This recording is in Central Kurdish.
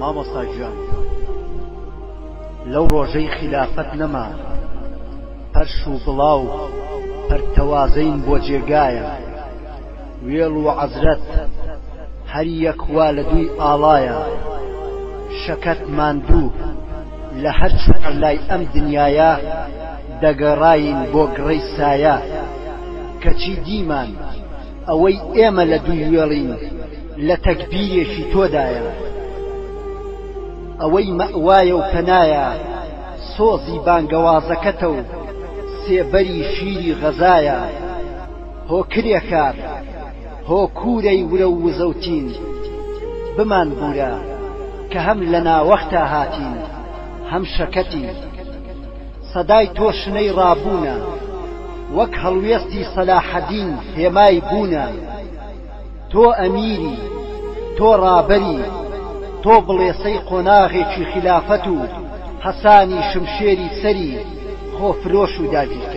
مامۆستا گیان لەو ڕۆژەی خلافەت نەما پەرش و بڵاو پەرتەوازەین بۆ جێگایە وێڵ و عەزرەت هەر یەکوا لە دوی ئاڵایە شەکەت ماندوو لە هەر لای ئەم دنیاە دەگەڕین بۆ گڕەی سایە کەچی دیمان ئەوەی ئێمە لە دوی وێڵین لە تەکبیرێکی تۆدایە ئەوەی مەوایە و پەنایە سۆزی بانگەوازەکەتە و سێبەری شیری غەزایە هۆ کرێکار هۆ کوورەی ورە و وزەوتین بمان بورە کە هەم لە ناوەختا هاتین هەم شەکەتی سەدای تۆشنەی ڕابوونە وەک هەڵوێستی سەلاحەدین هێمای بوونە تۆ ئەمیری تۆ ڕابەری تۆ بڵێسەی قۆناغێکی خلافەت و حەسانی شمشێری سەری خۆفرۆش و داگیر